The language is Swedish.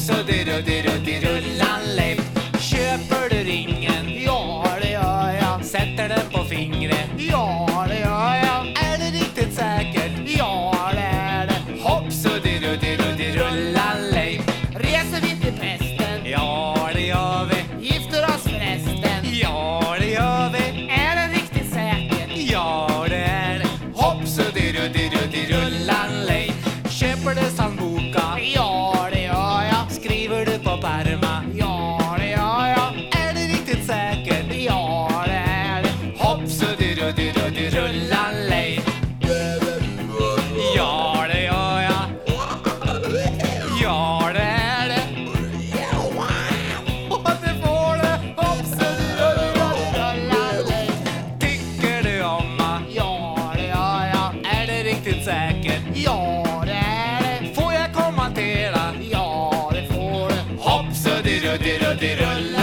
så diddo-diddo-diddo-lallepp Köper du ringen? Ja, det gör jag. Sätter den på fingret? Ja. På Parma. Ja, det gör jag. Är det riktigt säkert? Ja, det är det. Hoppsuddiruddiruddirullalej. Ja, det gör jag. Ja, det är det. Och det får du. Hoppsuddiruddirullalej. Tycker du om mig? Ja, det gör jag. Är det riktigt säkert? Ja, det. Får jag